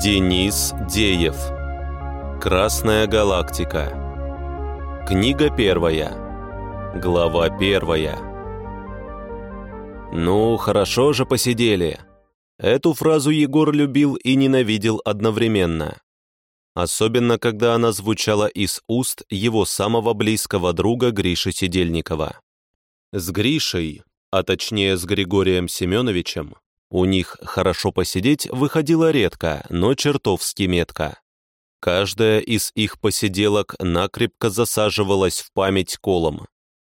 Денис Деев. Красная галактика. Книга первая. Глава первая. Ну, хорошо же посидели. Эту фразу Егор любил и ненавидел одновременно. Особенно, когда она звучала из уст его самого близкого друга Гриши Сидельникова. С Гришей, а точнее с Григорием Семеновичем, у них хорошо посидеть выходило редко, но чертовски метко. Каждая из их посиделок накрепко засаживалась в память колом.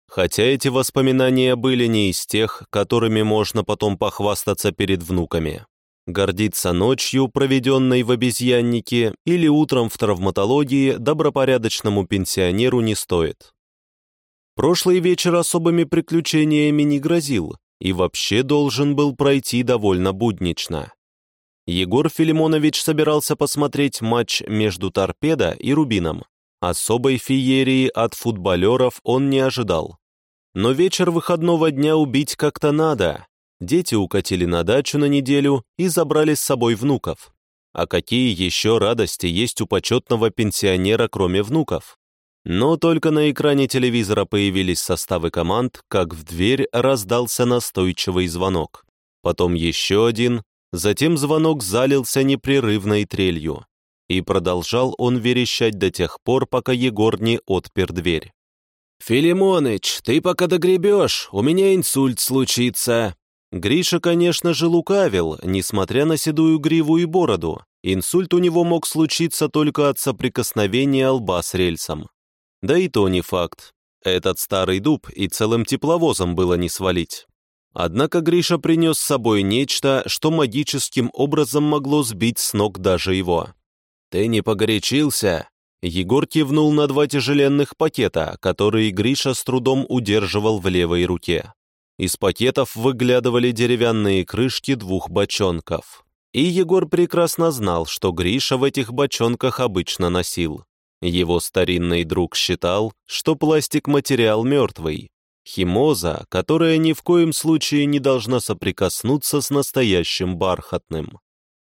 Хотя эти воспоминания были не из тех, которыми можно потом похвастаться перед внуками. Гордиться ночью, проведенной в обезьяннике, или утром в травматологии добропорядочному пенсионеру не стоит. Прошлый вечер особыми приключениями не грозил, и вообще должен был пройти довольно буднично. Егор Филимонович собирался посмотреть матч между «Торпедо» и «Рубином». Особой феерии от футболеров он не ожидал. Но вечер выходного дня убить как-то надо. Дети укатили на дачу на неделю и забрали с собой внуков. А какие еще радости есть у почетного пенсионера, кроме внуков? Но только на экране телевизора появились составы команд, как в дверь раздался настойчивый звонок. Потом еще один, затем звонок залился непрерывной трелью. И продолжал он верещать до тех пор, пока Егор не отпер дверь. «Филимоныч, ты пока догребешь, у меня инсульт случится». Гриша, конечно же, лукавил, несмотря на седую гриву и бороду. Инсульт у него мог случиться только от соприкосновения лба с рельсом. Да и то не факт. Этот старый дуб и целым тепловозом было не свалить. Однако Гриша принес с собой нечто, что магическим образом могло сбить с ног даже его. «Ты не погорячился?» Егор кивнул на два тяжеленных пакета, которые Гриша с трудом удерживал в левой руке. Из пакетов выглядывали деревянные крышки двух бочонков. И Егор прекрасно знал, что Гриша в этих бочонках обычно носил. Его старинный друг считал, что пластик – материал мертвый, химоза, которая ни в коем случае не должна соприкоснуться с настоящим бархатным.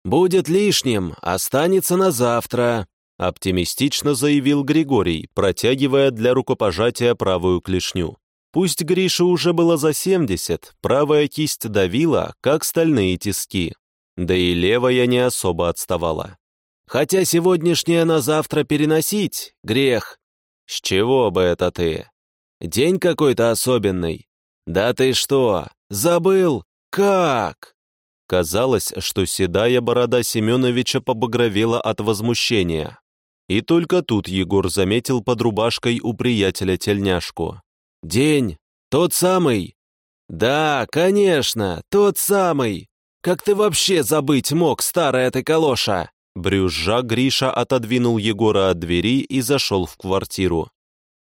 «Будет лишним, останется на завтра», – оптимистично заявил Григорий, протягивая для рукопожатия правую клешню. Пусть Грише уже было за 70, правая кисть давила, как стальные тиски. Да и левая не особо отставала. Хотя сегодняшнее на завтра переносить — грех. С чего бы это ты? День какой-то особенный. Да ты что, забыл? Как? Казалось, что седая борода Семеновича побагровела от возмущения. И только тут Егор заметил под рубашкой у приятеля тельняшку. «День! Тот самый!» «Да, конечно, тот самый! Как ты вообще забыть мог, старая ты калоша?» Брюзжа Гриша отодвинул Егора от двери и зашел в квартиру.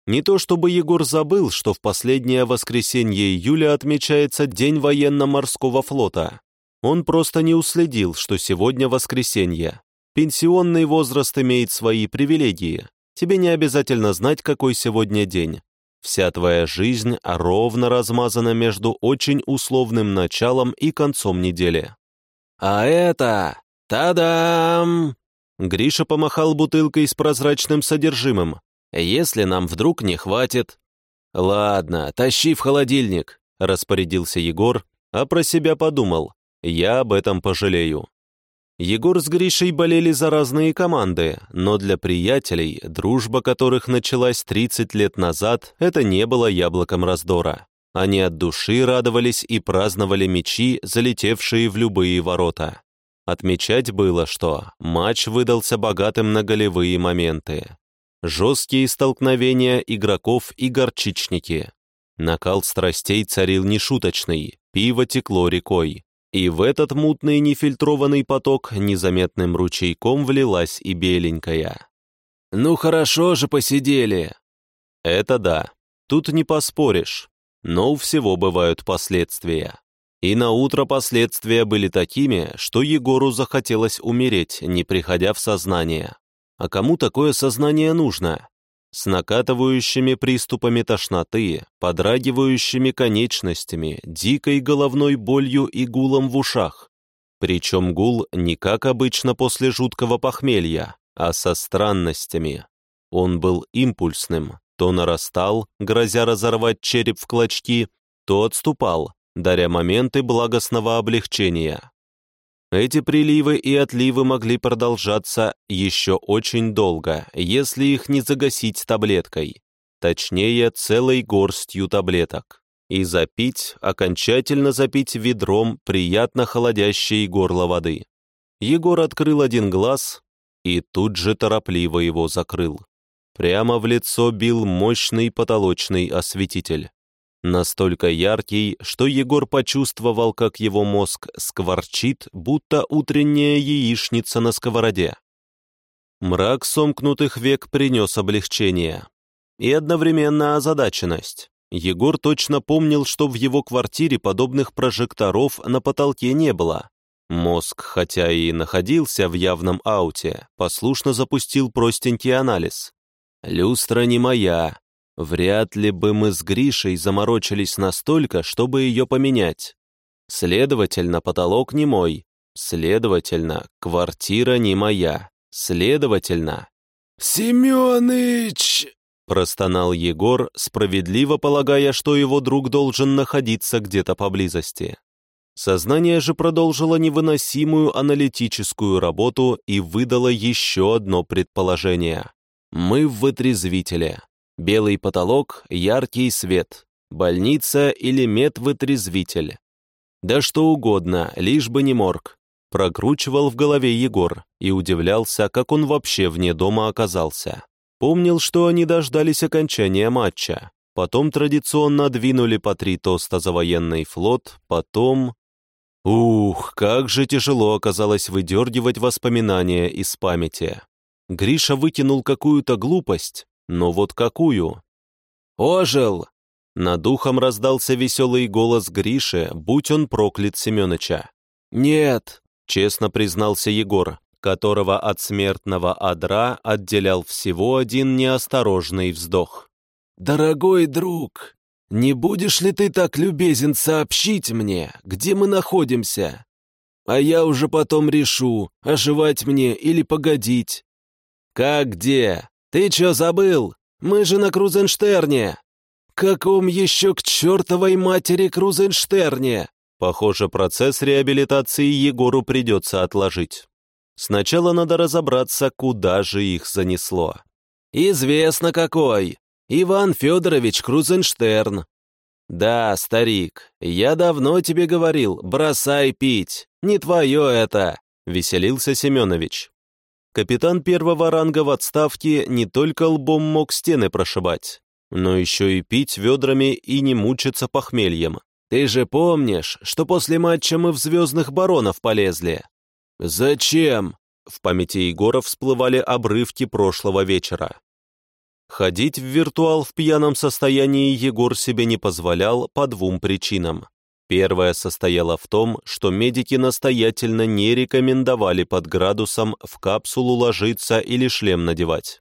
Не то чтобы Егор забыл, что в последнее воскресенье июля отмечается День военно-морского флота. Он просто не уследил, что сегодня воскресенье. Пенсионный возраст имеет свои привилегии. Тебе не обязательно знать, какой сегодня день. Вся твоя жизнь ровно размазана между очень условным началом и концом недели. «А это «Та-дам!» Гриша помахал бутылкой с прозрачным содержимым. «Если нам вдруг не хватит...» «Ладно, тащи в холодильник», — распорядился Егор, а про себя подумал. «Я об этом пожалею». Егор с Гришей болели за разные команды, но для приятелей, дружба которых началась 30 лет назад, это не было яблоком раздора. Они от души радовались и праздновали мячи, залетевшие в любые ворота. Отмечать было, что матч выдался богатым на голевые моменты. Жесткие столкновения игроков и горчичники. Накал страстей царил нешуточный, пиво текло рекой. И в этот мутный нефильтрованный поток незаметным ручейком влилась и беленькая. «Ну хорошо же посидели!» Это да, тут не поспоришь, но у всего бывают последствия. И на утро последствия были такими, что Егору захотелось умереть, не приходя в сознание. А кому такое сознание нужно? С накатывающими приступами тошноты, подрагивающими конечностями, дикой головной болью и гулом в ушах. Причем гул не как обычно после жуткого похмелья, а со странностями. Он был импульсным, то нарастал, грозя разорвать череп в клочки, то отступал, даря моменты благостного облегчения. Эти приливы и отливы могли продолжаться еще очень долго, если их не загасить таблеткой, точнее, целой горстью таблеток, и запить, окончательно запить ведром приятно холодящей горло воды. Егор открыл один глаз и тут же торопливо его закрыл. Прямо в лицо бил мощный потолочный осветитель. Настолько яркий, что Егор почувствовал, как его мозг скворчит, будто утренняя яичница на сковороде. Мрак сомкнутых век принес облегчение. И одновременно озадаченность. Егор точно помнил, что в его квартире подобных прожекторов на потолке не было. Мозг, хотя и находился в явном ауте, послушно запустил простенький анализ. «Люстра не моя, Вряд ли бы мы с Гришей заморочились настолько, чтобы ее поменять. Следовательно, потолок не мой. Следовательно, квартира не моя. Следовательно... «Семёныч!» — простонал Егор, справедливо полагая, что его друг должен находиться где-то поблизости. Сознание же продолжило невыносимую аналитическую работу и выдало еще одно предположение. Мы в вытрезвителе. Белый потолок, яркий свет, больница или медвытрезвитель. Да что угодно, лишь бы не морг. Прокручивал в голове Егор и удивлялся, как он вообще вне дома оказался. Помнил, что они дождались окончания матча. Потом традиционно двинули по три тоста за военный флот, потом... Ух, как же тяжело оказалось выдергивать воспоминания из памяти. Гриша выкинул какую-то глупость, но вот какую? «Ожил!» Над ухом раздался веселый голос Гриши, будь он проклят Семеновича. «Нет», — честно признался Егор, которого от смертного адра отделял всего один неосторожный вздох. «Дорогой друг, не будешь ли ты так любезен сообщить мне, где мы находимся? А я уже потом решу, оживать мне или погодить». «Как где? «Ты чё забыл? Мы же на Крузенштерне!» «Каком еще к чертовой матери Крузенштерне?» Похоже, процесс реабилитации Егору придется отложить. Сначала надо разобраться, куда же их занесло. «Известно какой! Иван Федорович Крузенштерн!» «Да, старик, я давно тебе говорил, бросай пить, не твое это!» — веселился Семенович. Капитан первого ранга в отставке не только лбом мог стены прошибать, но еще и пить ведрами и не мучиться похмельем. Ты же помнишь, что после матча мы в «Звездных баронов» полезли? Зачем? В памяти Егора всплывали обрывки прошлого вечера. Ходить в виртуал в пьяном состоянии Егор себе не позволял по двум причинам. Первая состояла в том, что медики настоятельно не рекомендовали под градусом в капсулу ложиться или шлем надевать.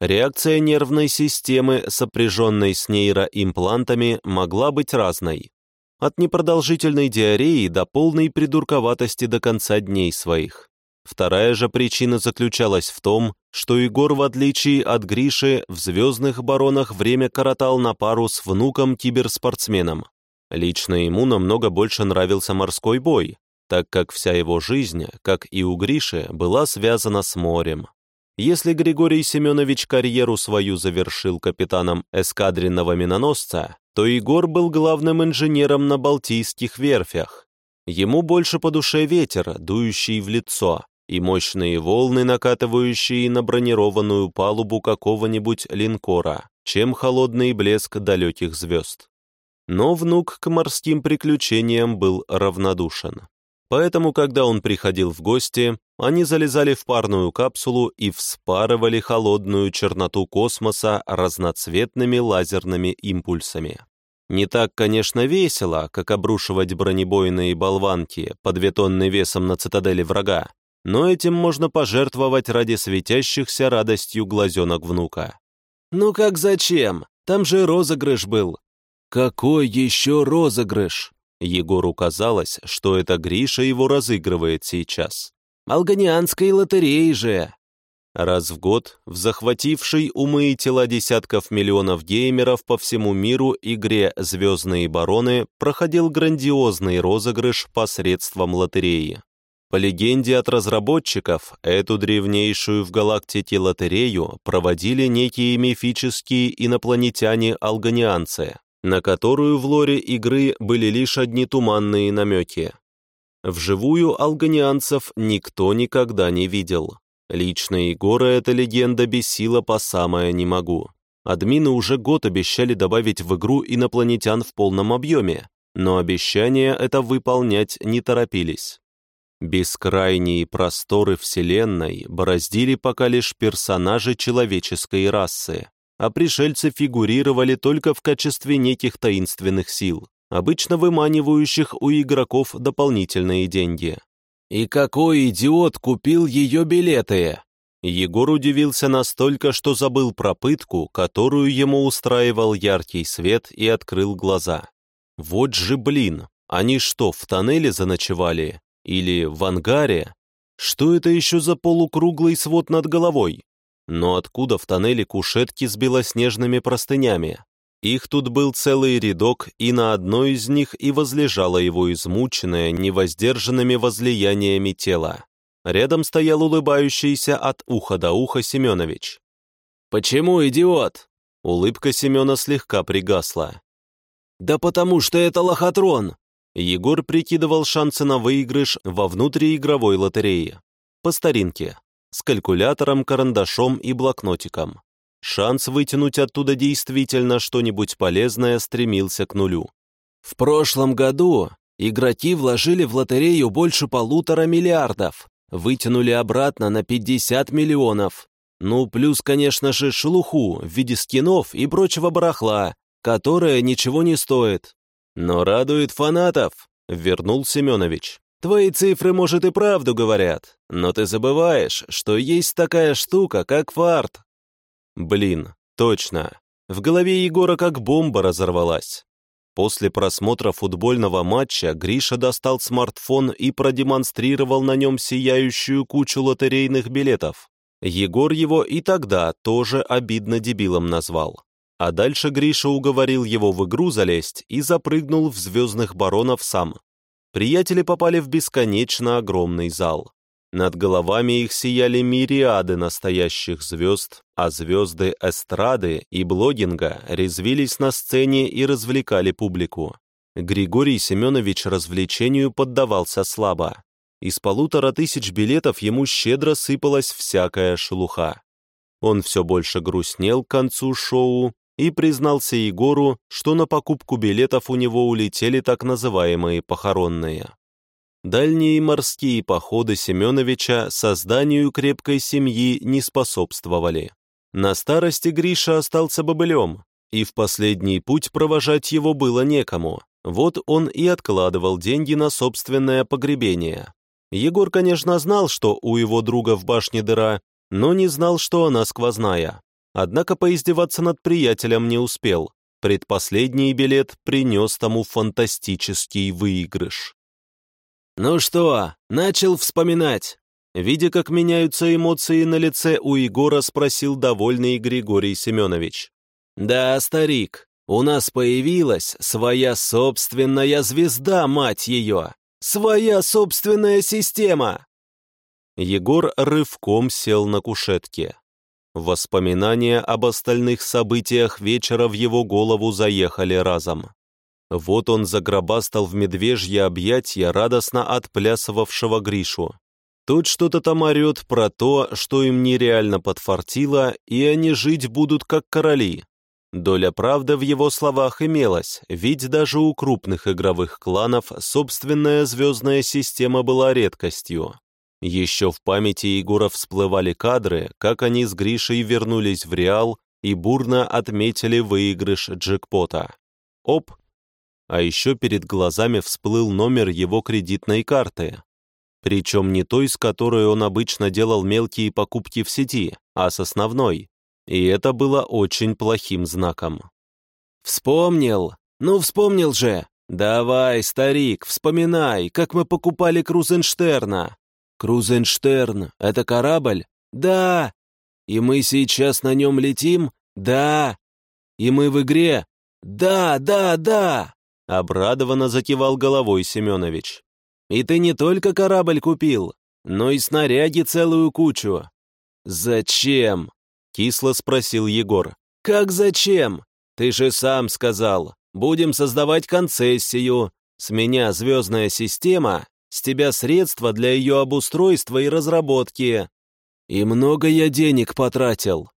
Реакция нервной системы, сопряженной с нейроимплантами, могла быть разной. От непродолжительной диареи до полной придурковатости до конца дней своих. Вторая же причина заключалась в том, что Егор, в отличие от Гриши, в «Звездных баронах» время коротал на пару с внуком-киберспортсменом. Лично ему намного больше нравился морской бой, так как вся его жизнь, как и у Гриши, была связана с морем. Если Григорий Семенович карьеру свою завершил капитаном эскадренного миноносца, то Егор был главным инженером на Балтийских верфях. Ему больше по душе ветер, дующий в лицо, и мощные волны, накатывающие на бронированную палубу какого-нибудь линкора, чем холодный блеск далеких звезд. Но внук к морским приключениям был равнодушен. Поэтому, когда он приходил в гости, они залезали в парную капсулу и вспарывали холодную черноту космоса разноцветными лазерными импульсами. Не так, конечно, весело, как обрушивать бронебойные болванки по две тонны весом на цитадели врага, но этим можно пожертвовать ради светящихся радостью глазенок внука. «Ну как зачем? Там же розыгрыш был. «Какой еще розыгрыш?» Егору казалось, что это Гриша его разыгрывает сейчас. «Алганианской лотереи же!» Раз в год в захватившей умы и тела десятков миллионов геймеров по всему миру игре «Звездные бароны» проходил грандиозный розыгрыш посредством лотереи. По легенде от разработчиков, эту древнейшую в галактике лотерею проводили некие мифические инопланетяне-алганианцы, на которую в лоре игры были лишь одни туманные намеки. Вживую алганианцев никто никогда не видел. Лично Егора эта легенда бесила по самое не могу. Админы уже год обещали добавить в игру инопланетян в полном объеме, но обещание это выполнять не торопились. Бескрайние просторы Вселенной бороздили пока лишь персонажи человеческой расы, а пришельцы фигурировали только в качестве неких таинственных сил, обычно выманивающих у игроков дополнительные деньги. «И какой идиот купил ее билеты?» Егор удивился настолько, что забыл про пытку, которую ему устраивал яркий свет и открыл глаза. «Вот же блин! Они что, в тоннеле заночевали? Или в ангаре? Что это еще за полукруглый свод над головой? Но откуда в тоннеле кушетки с белоснежными простынями? Их тут был целый рядок, и на одной из них и возлежало его измученное невоздержанными возлияниями тело. Рядом стоял улыбающийся от уха до уха Семенович. «Почему, идиот?» Улыбка Семена слегка пригасла. «Да потому что это лохотрон!» Егор прикидывал шансы на выигрыш во внутриигровой лотерее. По старинке, с калькулятором, карандашом и блокнотиком. Шанс вытянуть оттуда действительно что-нибудь полезное стремился к нулю. В прошлом году игроки вложили в лотерею больше полутора миллиардов, вытянули обратно на 50 миллионов. Ну, плюс, конечно же, шелуху в виде скинов и прочего барахла, которое ничего не стоит. Но радует фанатов, вернул Семенович. Твои цифры, может, и правду говорят, но ты забываешь, что есть такая штука, как фарт. Блин, точно. В голове Егора как бомба разорвалась. После просмотра футбольного матча Гриша достал смартфон и продемонстрировал на нем сияющую кучу лотерейных билетов. Егор его и тогда тоже обидно дебилом назвал. А дальше Гриша уговорил его в игру залезть и запрыгнул в «Звездных баронов» сам. Приятели попали в бесконечно огромный зал. Над головами их сияли мириады настоящих звезд, а звезды эстрады и блогинга резвились на сцене и развлекали публику. Григорий Семенович развлечению поддавался слабо. Из полутора тысяч билетов ему щедро сыпалась всякая шелуха. Он все больше грустнел к концу шоу и признался Егору, что на покупку билетов у него улетели так называемые похоронные. Дальние морские походы Семеновича созданию крепкой семьи не способствовали. На старости Гриша остался бобылем, и в последний путь провожать его было некому. Вот он и откладывал деньги на собственное погребение. Егор, конечно, знал, что у его друга в башне дыра, но не знал, что она сквозная. Однако поиздеваться над приятелем не успел. Предпоследний билет принес тому фантастический выигрыш. «Ну что, начал вспоминать?» Видя, как меняются эмоции на лице у Егора, спросил довольный Григорий Семенович. «Да, старик, у нас появилась своя собственная звезда, мать ее! Своя собственная система!» Егор рывком сел на кушетке. Воспоминания об остальных событиях вечера в его голову заехали разом. Вот он загробастал в медвежье объятья радостно отплясывавшего Гришу. Тут что-то там орет про то, что им нереально подфартило, и они жить будут как короли. Доля правды в его словах имелась, ведь даже у крупных игровых кланов собственная звездная система была редкостью. Еще в памяти Егора всплывали кадры, как они с Гришей вернулись в Реал и бурно отметили выигрыш джекпота. Оп, а еще перед глазами всплыл номер его кредитной карты. Причем не той, с которой он обычно делал мелкие покупки в сети, а с основной. И это было очень плохим знаком. «Вспомнил! Ну, вспомнил же! «Давай, старик, вспоминай, как мы покупали Крузенштерна». «Крузенштерн — это корабль?» «Да». «И мы сейчас на нем летим?» «Да». «И мы в игре?» «Да, да, да!» Обрадованно закивал головой Семенович. «И ты не только корабль купил, но и снаряги целую кучу». «Зачем?» — кисло спросил Егор. «Как зачем? Ты же сам сказал. Будем создавать концессию. С меня звездная система, с тебя средства для ее обустройства и разработки. И много я денег потратил.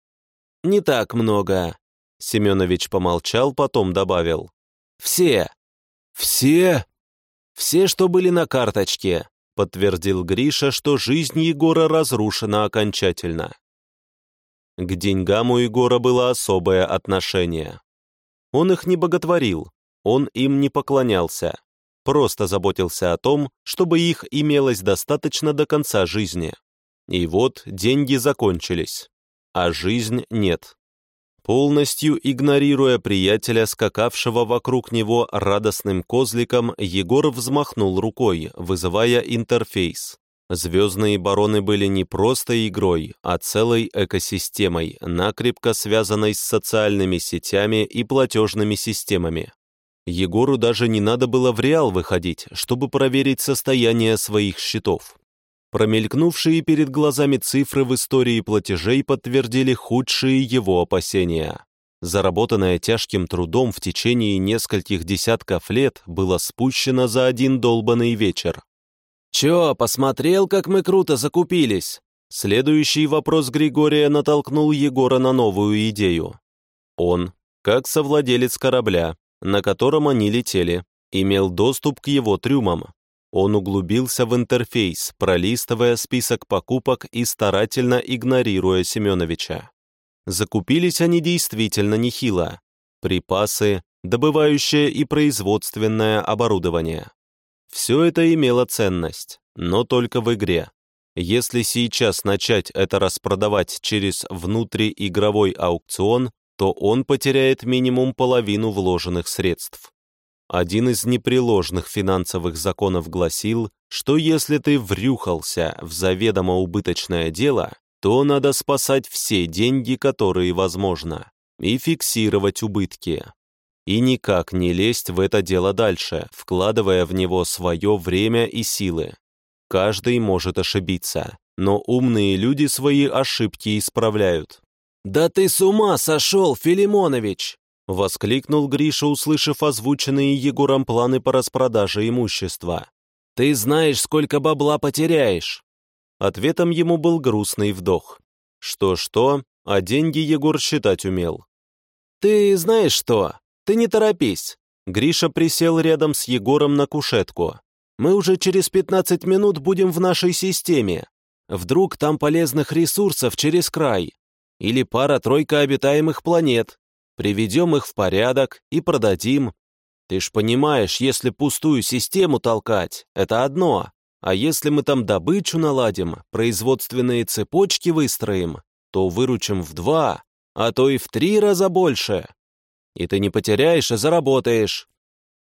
Не так много. Семенович помолчал, потом добавил. Все. Все? Все, что были на карточке, подтвердил Гриша, что жизнь Егора разрушена окончательно. К деньгам у Егора было особое отношение. Он их не боготворил, он им не поклонялся, просто заботился о том, чтобы их имелось достаточно до конца жизни. И вот деньги закончились, а жизнь нет. Полностью игнорируя приятеля, скакавшего вокруг него радостным козликом, Егор взмахнул рукой, вызывая интерфейс. Звездные бароны были не просто игрой, а целой экосистемой, накрепко связанной с социальными сетями и платежными системами. Егору даже не надо было в Реал выходить, чтобы проверить состояние своих счетов. Промелькнувшие перед глазами цифры в истории платежей подтвердили худшие его опасения. Заработанное тяжким трудом в течение нескольких десятков лет было спущено за один долбанный вечер. «Чё, посмотрел, как мы круто закупились?» Следующий вопрос Григория натолкнул Егора на новую идею. Он, как совладелец корабля, на котором они летели, имел доступ к его трюмам. Он углубился в интерфейс, пролистывая список покупок и старательно игнорируя Семеновича. Закупились они действительно нехило. Припасы, добывающее и производственное оборудование. Все это имело ценность, но только в игре. Если сейчас начать это распродавать через внутриигровой аукцион, то он потеряет минимум половину вложенных средств. Один из непреложных финансовых законов гласил, что если ты врюхался в заведомо убыточное дело, то надо спасать все деньги, которые возможно, и фиксировать убытки и никак не лезть в это дело дальше, вкладывая в него свое время и силы. Каждый может ошибиться, но умные люди свои ошибки исправляют. «Да ты с ума сошел, Филимонович!» — воскликнул Гриша, услышав озвученные Егором планы по распродаже имущества. «Ты знаешь, сколько бабла потеряешь!» Ответом ему был грустный вдох. Что-что, а деньги Егор считать умел. «Ты знаешь что? «Ты не торопись!» Гриша присел рядом с Егором на кушетку. «Мы уже через 15 минут будем в нашей системе. Вдруг там полезных ресурсов через край. Или пара-тройка обитаемых планет. Приведем их в порядок и продадим. Ты ж понимаешь, если пустую систему толкать, это одно. А если мы там добычу наладим, производственные цепочки выстроим, то выручим в два, а то и в три раза больше и ты не потеряешь, а заработаешь».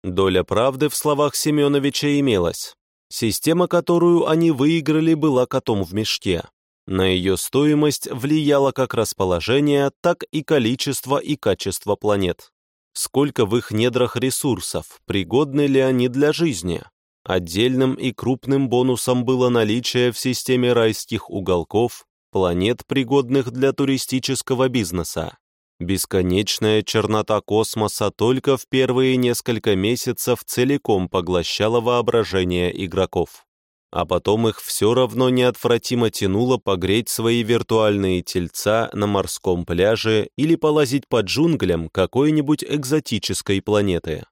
Доля правды в словах Семеновича имелась. Система, которую они выиграли, была котом в мешке. На ее стоимость влияло как расположение, так и количество и качество планет. Сколько в их недрах ресурсов, пригодны ли они для жизни? Отдельным и крупным бонусом было наличие в системе райских уголков, планет, пригодных для туристического бизнеса. Бесконечная чернота космоса только в первые несколько месяцев целиком поглощала воображение игроков. А потом их все равно неотвратимо тянуло погреть свои виртуальные тельца на морском пляже или полазить по джунглям какой-нибудь экзотической планеты.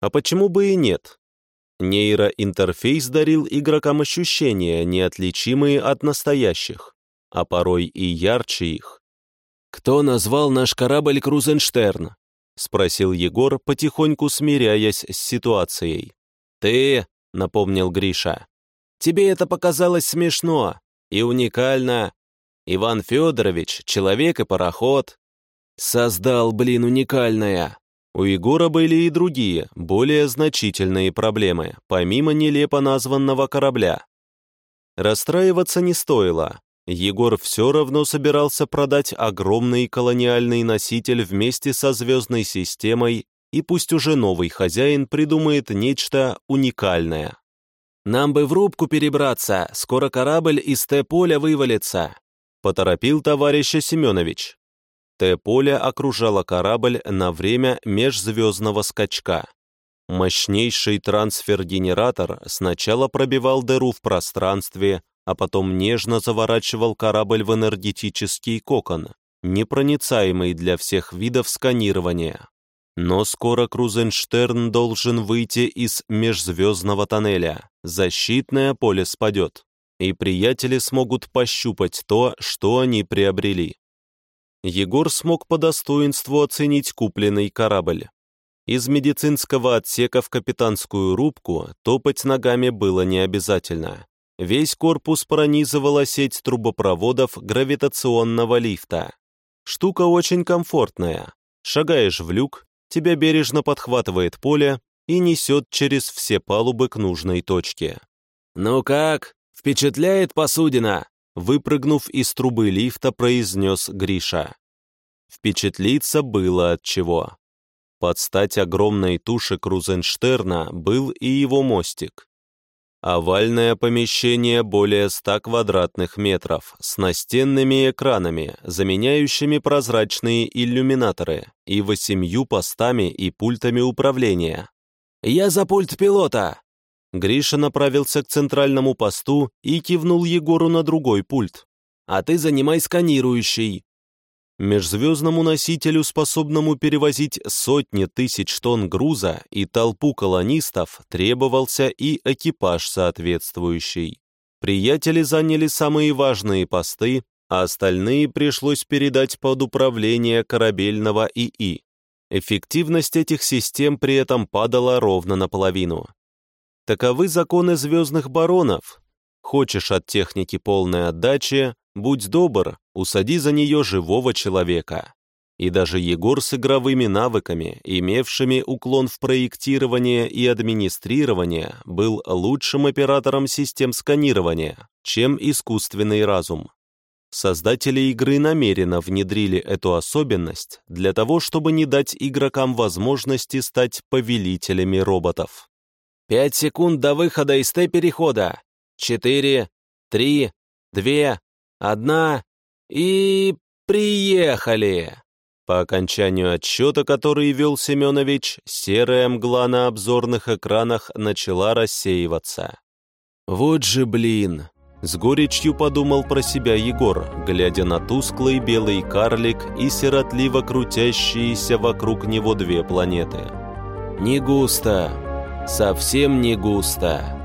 А почему бы и нет? Нейроинтерфейс дарил игрокам ощущения, неотличимые от настоящих, а порой и ярче их. «Кто назвал наш корабль Крузенштерн?» — спросил Егор, потихоньку смиряясь с ситуацией. «Ты», — напомнил Гриша. «Тебе это показалось смешно и уникально. Иван Федорович — человек и пароход. Создал, блин, уникальное. У Егора были и другие, более значительные проблемы, помимо нелепо названного корабля. Расстраиваться не стоило. Егор все равно собирался продать огромный колониальный носитель вместе со звездной системой, и пусть уже новый хозяин придумает нечто уникальное. «Нам бы в рубку перебраться, скоро корабль из Т-поля вывалится», поторопил товарища Семенович. Т-поле окружало корабль на время межзвездного скачка. Мощнейший трансфер-генератор сначала пробивал дыру в пространстве, а потом нежно заворачивал корабль в энергетический кокон, непроницаемый для всех видов сканирования. Но скоро Крузенштерн должен выйти из межзвездного тоннеля, защитное поле спадет, и приятели смогут пощупать то, что они приобрели. Егор смог по достоинству оценить купленный корабль. Из медицинского отсека в капитанскую рубку топать ногами было не обязательно. Весь корпус пронизывала сеть трубопроводов гравитационного лифта. Штука очень комфортная. Шагаешь в люк, тебя бережно подхватывает поле и несет через все палубы к нужной точке. «Ну как? Впечатляет посудина?» Выпрыгнув из трубы лифта, произнес Гриша. Впечатлиться было от чего. Под стать огромной туше Крузенштерна был и его мостик. Овальное помещение более 100 квадратных метров с настенными экранами, заменяющими прозрачные иллюминаторы, и восемью постами и пультами управления. «Я за пульт пилота!» Гриша направился к центральному посту и кивнул Егору на другой пульт. «А ты занимай сканирующий!» Межзвездному носителю, способному перевозить сотни тысяч тонн груза и толпу колонистов, требовался и экипаж соответствующий. Приятели заняли самые важные посты, а остальные пришлось передать под управление корабельного ИИ. Эффективность этих систем при этом падала ровно наполовину. Таковы законы звездных баронов. Хочешь от техники полной отдачи, будь добр, усади за нее живого человека. И даже Егор с игровыми навыками, имевшими уклон в проектирование и администрирование, был лучшим оператором систем сканирования, чем искусственный разум. Создатели игры намеренно внедрили эту особенность для того, чтобы не дать игрокам возможности стать повелителями роботов. «Пять секунд до выхода из Т-перехода! Четыре, три, две, одна и... приехали!» По окончанию отсчета, который вел Семенович, серая мгла на обзорных экранах начала рассеиваться. «Вот же блин!» С горечью подумал про себя Егор, глядя на тусклый белый карлик и сиротливо крутящиеся вокруг него две планеты. «Не густо, совсем не густо».